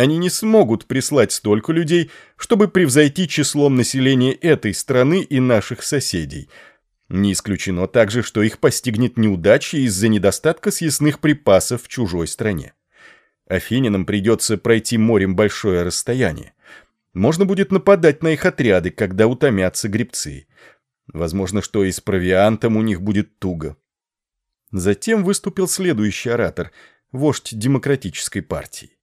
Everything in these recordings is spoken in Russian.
Они не смогут прислать столько людей, чтобы превзойти числом населения этой страны и наших соседей. Не исключено также, что их постигнет неудача из-за недостатка съестных припасов в чужой стране. Афининам придется пройти морем большое расстояние. Можно будет нападать на их отряды, когда утомятся гребцы. Возможно, что и с провиантом у них будет туго. Затем выступил следующий оратор, вождь демократической партии.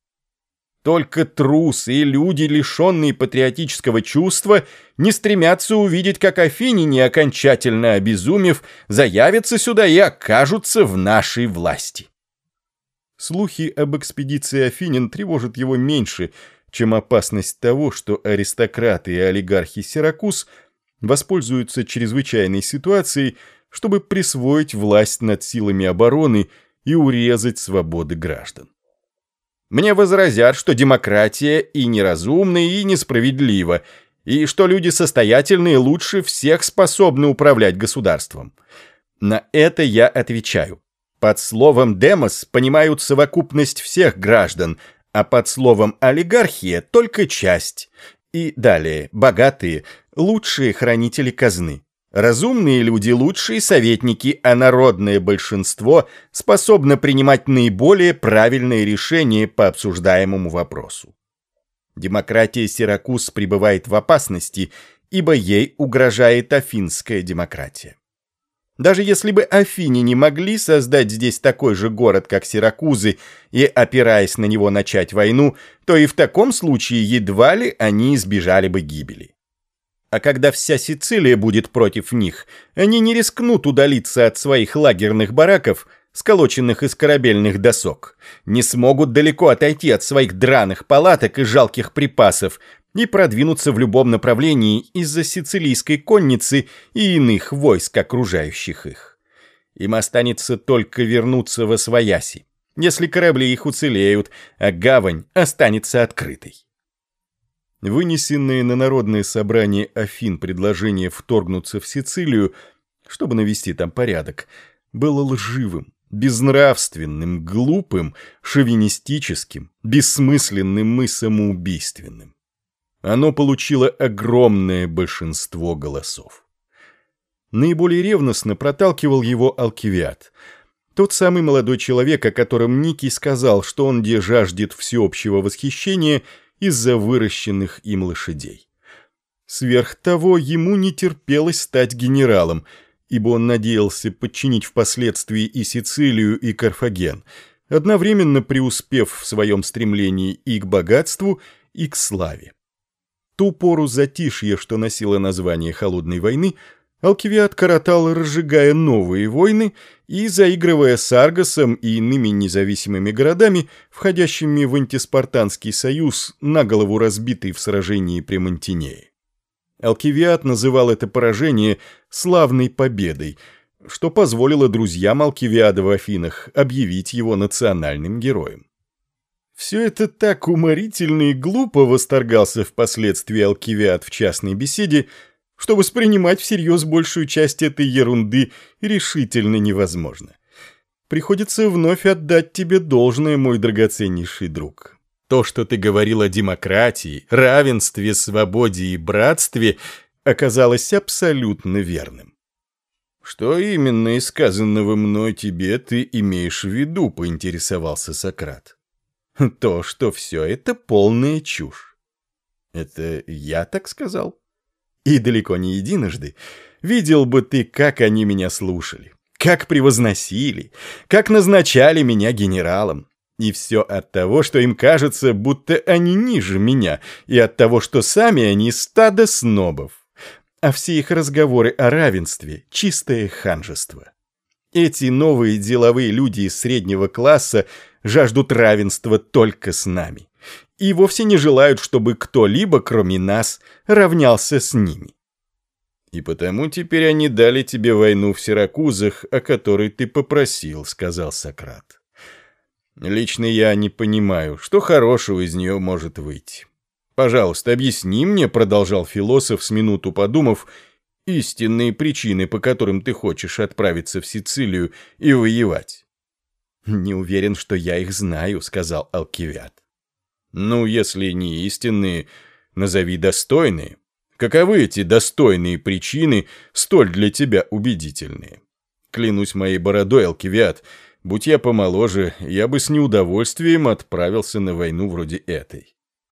Только трусы и люди, лишенные патриотического чувства, не стремятся увидеть, как афиняне, окончательно обезумев, заявятся сюда и окажутся в нашей власти. Слухи об экспедиции Афинин тревожат его меньше, чем опасность того, что аристократы и олигархи Сиракуз воспользуются чрезвычайной ситуацией, чтобы присвоить власть над силами обороны и урезать свободы граждан. Мне возразят, что демократия и неразумна, и несправедлива, и что люди состоятельные лучше всех способны управлять государством. На это я отвечаю. Под словом «демос» понимают совокупность всех граждан, а под словом «олигархия» только часть. И далее, богатые – лучшие хранители казны. Разумные люди – лучшие советники, а народное большинство способно принимать наиболее правильные решения по обсуждаемому вопросу. Демократия Сиракуз пребывает в опасности, ибо ей угрожает афинская демократия. Даже если бы Афини не могли создать здесь такой же город, как Сиракузы, и, опираясь на него, начать войну, то и в таком случае едва ли они избежали бы гибели. А когда вся Сицилия будет против них, они не рискнут удалиться от своих лагерных бараков, сколоченных из корабельных досок, не смогут далеко отойти от своих драных палаток и жалких припасов и продвинуться в любом направлении из-за сицилийской конницы и иных войск, окружающих их. Им останется только вернуться во свояси, если корабли их уцелеют, а гавань останется открытой. Вынесенное на народное собрание Афин предложение вторгнуться в Сицилию, чтобы навести там порядок, было лживым, безнравственным, глупым, шовинистическим, бессмысленным и самоубийственным. Оно получило огромное большинство голосов. Наиболее ревностно проталкивал его Алкивиад, тот самый молодой человек, о котором Ники сказал, что он где жаждет всеобщего восхищения – из-за выращенных им лошадей. Сверх того, ему не терпелось стать генералом, ибо он надеялся подчинить впоследствии и Сицилию, и Карфаген, одновременно преуспев в своем стремлении и к богатству, и к славе. Ту пору затишья, что носило название «Холодной войны», Алкивиад коротал, разжигая новые войны и заигрывая с Аргосом и иными независимыми городами, входящими в антиспартанский союз, на голову разбитый в сражении при Монтинее. Алкивиад называл это поражение «славной победой», что позволило друзьям Алкивиада в Афинах объявить его национальным героем. Все это так уморительно и глупо восторгался впоследствии Алкивиад в частной беседе, что воспринимать всерьез большую часть этой ерунды решительно невозможно. Приходится вновь отдать тебе должное, мой драгоценнейший друг. То, что ты говорил о демократии, равенстве, свободе и братстве, оказалось абсолютно верным. «Что именно из сказанного мной тебе ты имеешь в виду?» — поинтересовался Сократ. «То, что все это полная чушь». «Это я так сказал?» И далеко не единожды, видел бы ты, как они меня слушали, как превозносили, как назначали меня генералом. И все от того, что им кажется, будто они ниже меня, и от того, что сами они стадо снобов. А все их разговоры о равенстве — чистое ханжество. Эти новые деловые люди из среднего класса жаждут равенства только с нами и вовсе не желают, чтобы кто-либо, кроме нас, равнялся с ними. «И потому теперь они дали тебе войну в Сиракузах, о которой ты попросил», — сказал Сократ. «Лично я не понимаю, что хорошего из нее может выйти. Пожалуйста, объясни мне», — продолжал философ с минуту подумав, «истинные причины, по которым ты хочешь отправиться в Сицилию и воевать». «Не уверен, что я их знаю», — сказал Алкивиад. Ну, если не истинные, назови достойные. Каковы эти достойные причины, столь для тебя убедительные? Клянусь моей бородой, Алкивиад, будь я помоложе, я бы с неудовольствием отправился на войну вроде этой.